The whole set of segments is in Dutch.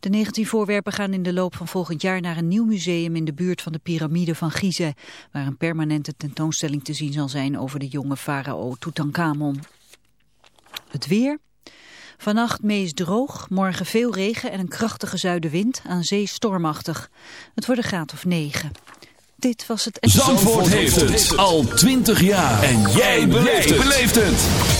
De 19 voorwerpen gaan in de loop van volgend jaar naar een nieuw museum in de buurt van de piramide van Gizeh, waar een permanente tentoonstelling te zien zal zijn over de jonge farao Tutankhamon. Het weer. Vannacht meest droog, morgen veel regen en een krachtige zuidenwind, aan zee stormachtig. Het wordt een graad of 9. Dit was het... Zandvoort heeft het al 20 jaar. En jij beleeft het.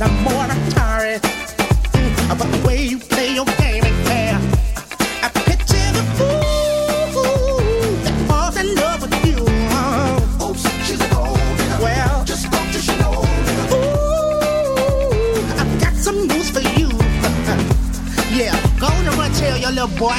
I'm more than mm, the way you play your game. I picture the fool that falls in love with you. Well, just you know. Ooh, I got some news for you. yeah, go and run tell your little boy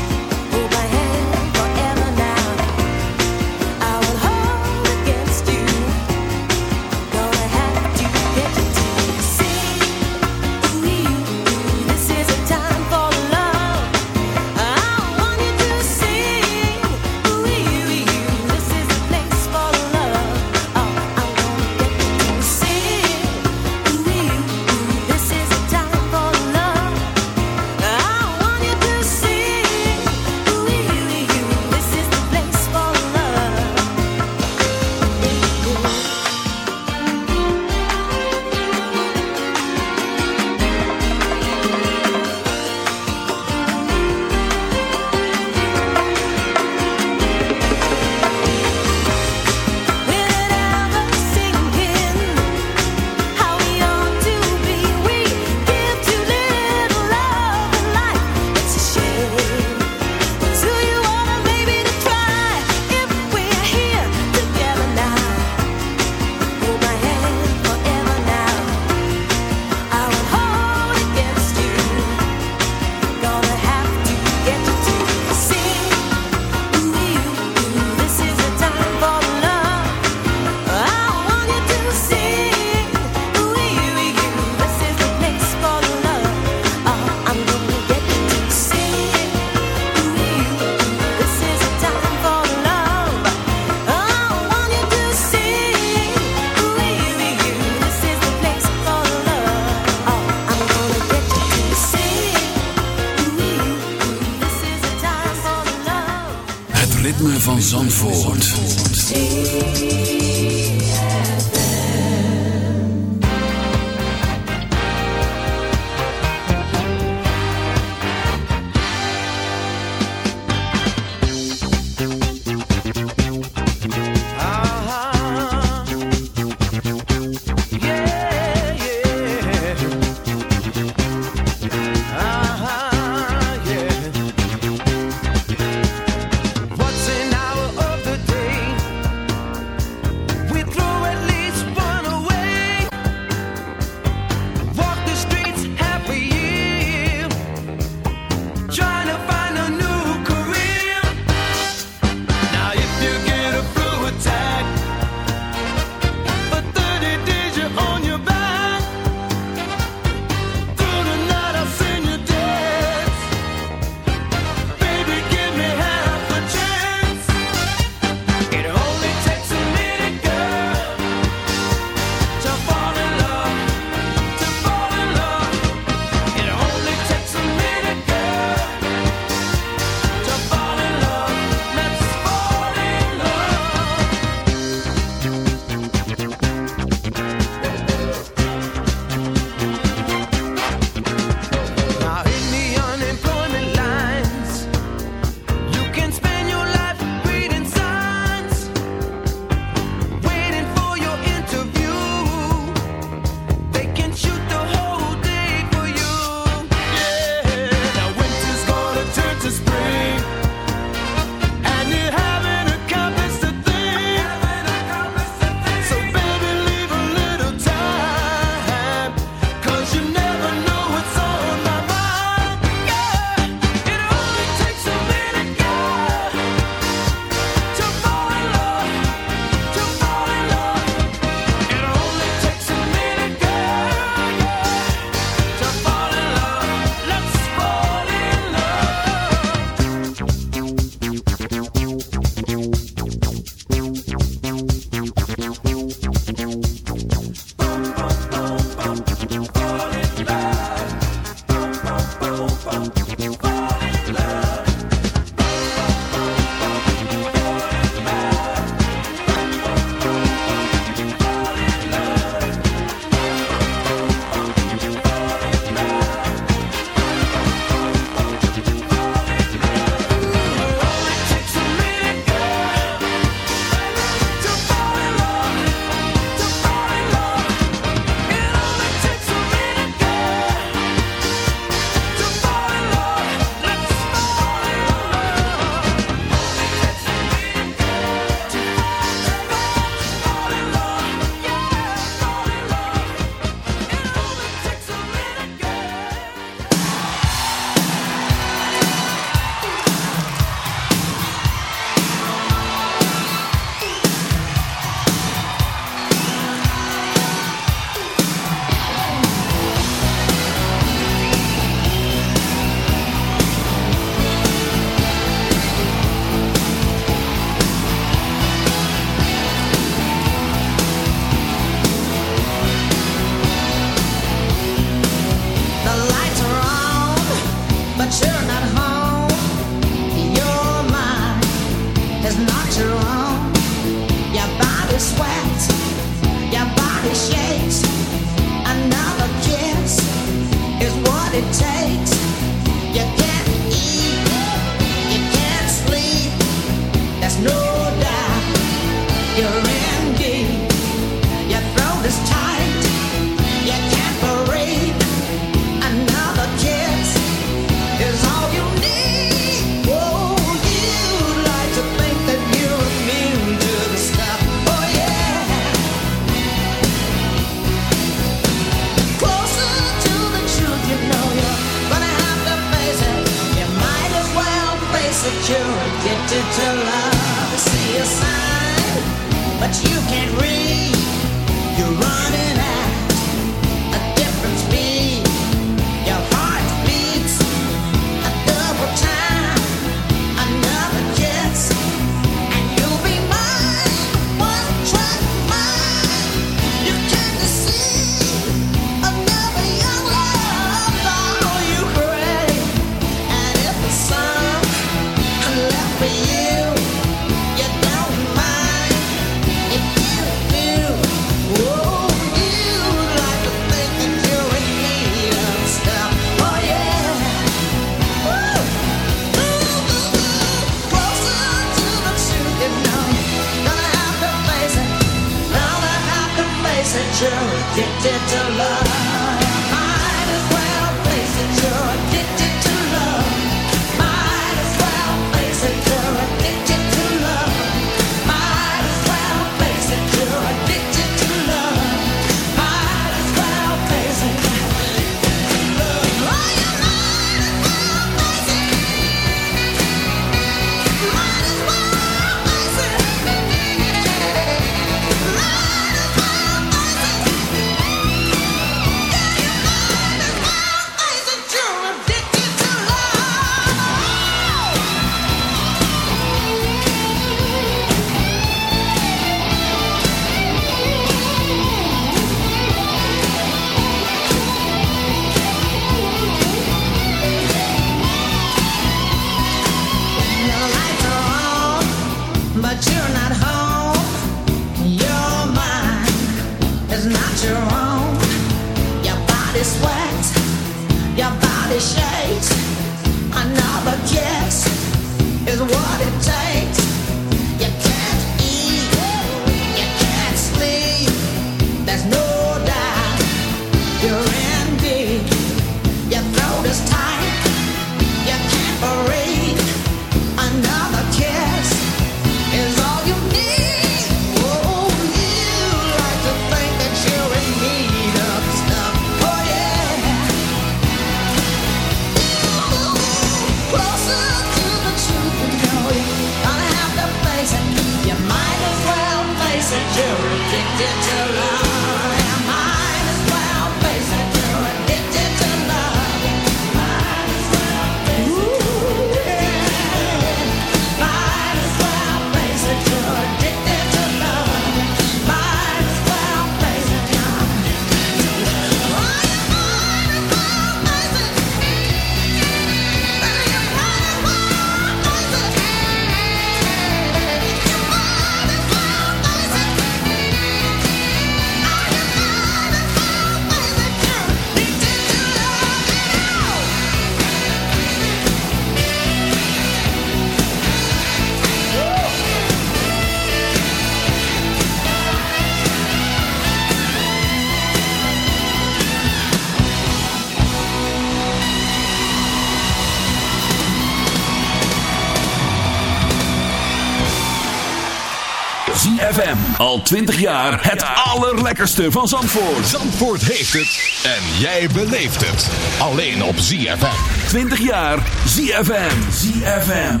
20 jaar het allerlekkerste van Zandvoort. Zandvoort heeft het en jij beleeft het. Alleen op ZFM. 20 jaar ZFM. ZFM.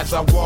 As I walk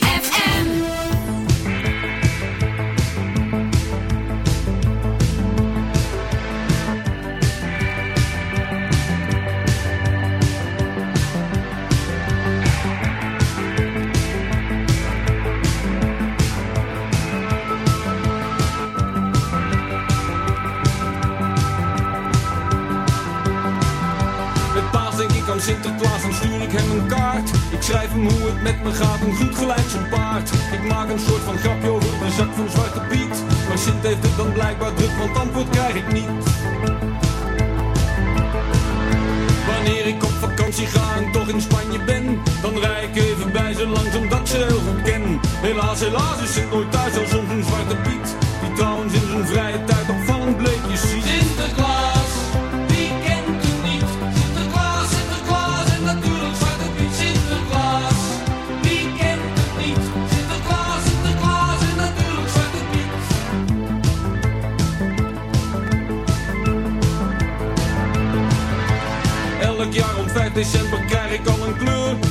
Trouwens in zijn vrije tijd opvallend bleekjes ziet. Sinterklaas, wie kent u niet? Sinterklaas, Sinterklaas en natuurlijk Zwarte Piet. Sinterklaas, wie kent het niet? Sinterklaas, Sinterklaas en natuurlijk Zwarte Piet. Elk jaar om 5 december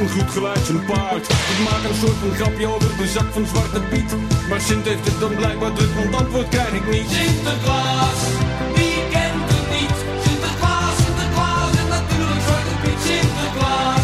een goed geluid zijn paard. Ik maak een soort van grapje over de zak van Zwarte Piet. Maar Sint heeft het dan blijkbaar druk, want antwoord krijg ik niet. Sinterklaas, wie kent het niet? Sinterklaas, Sinterklaas en natuurlijk Zwarte Piet. Sinterklaas,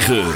106.9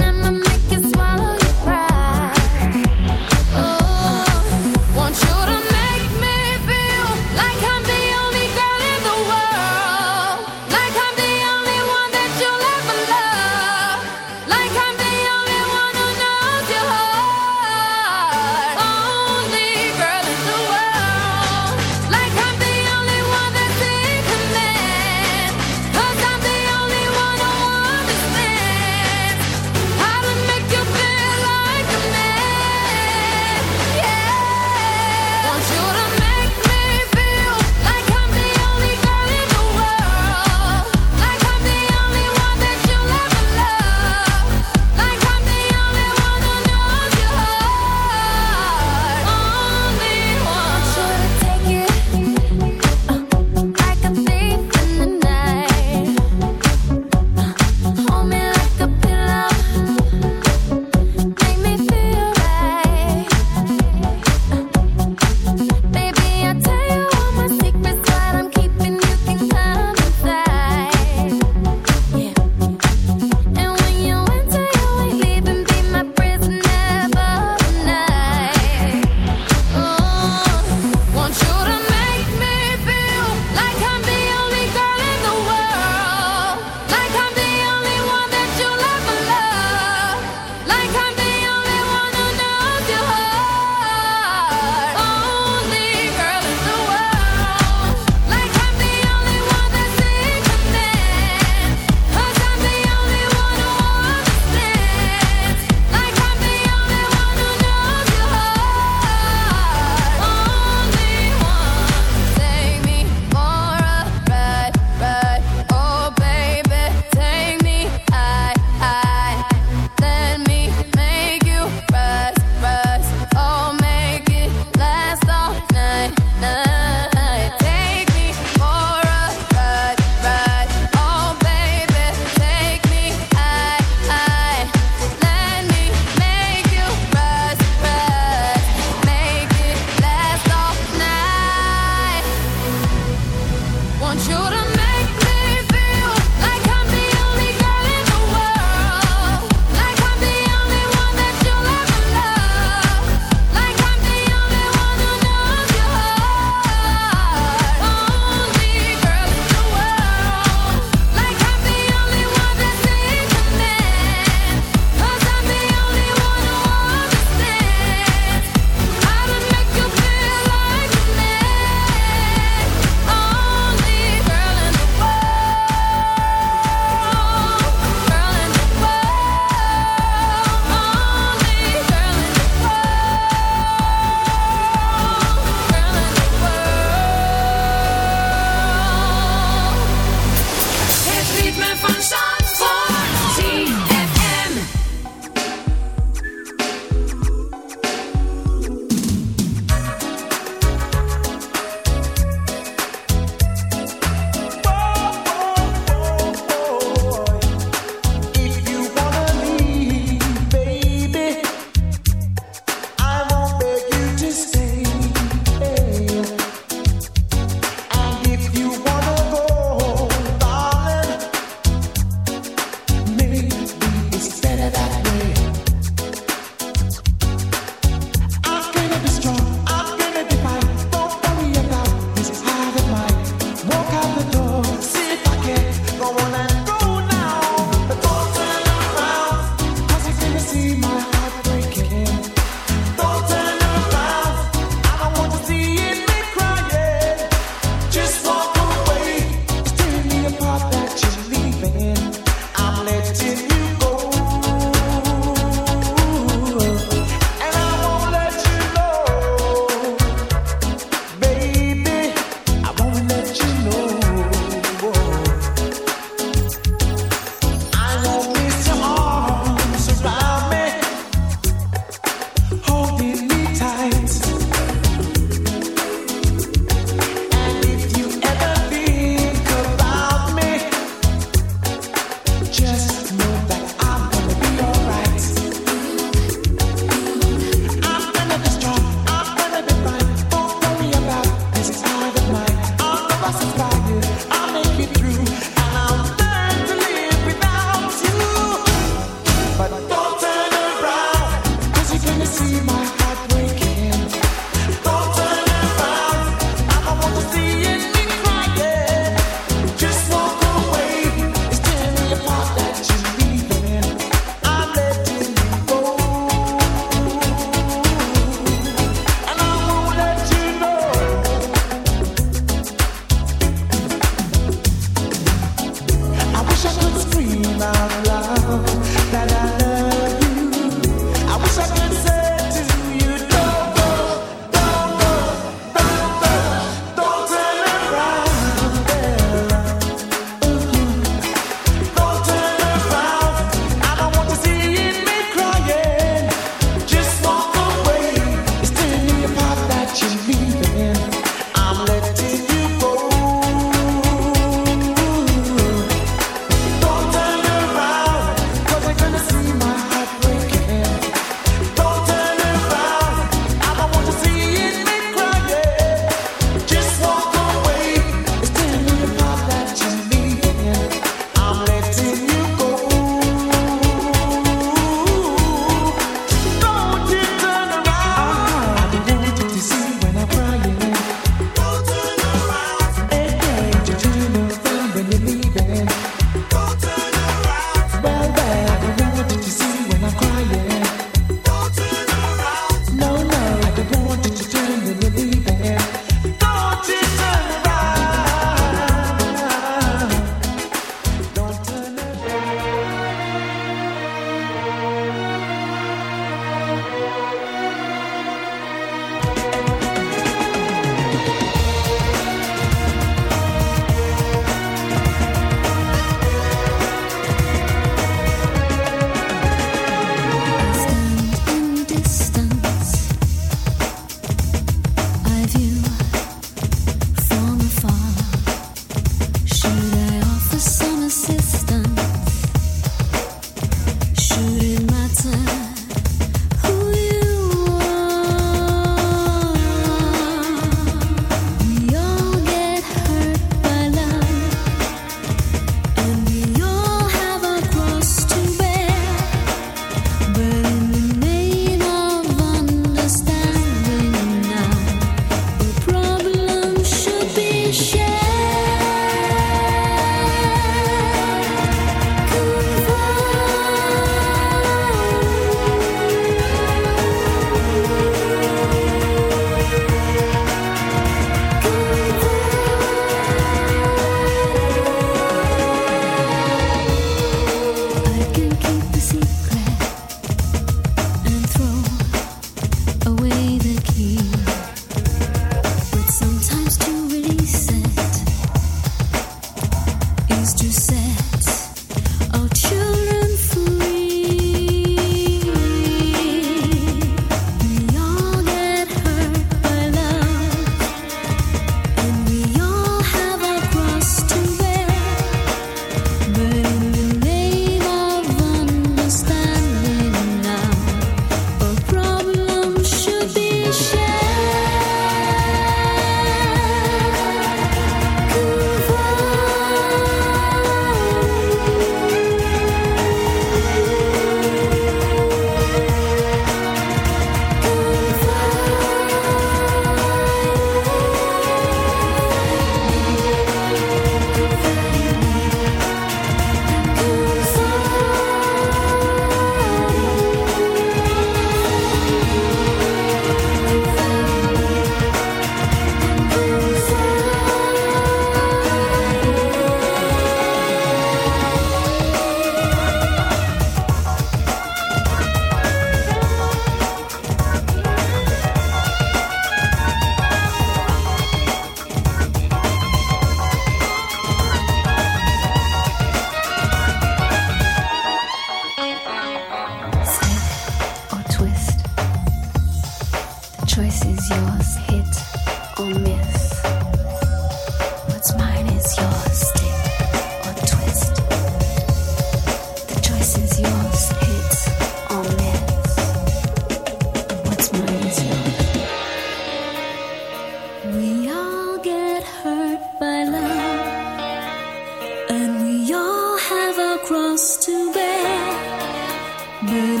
Amen.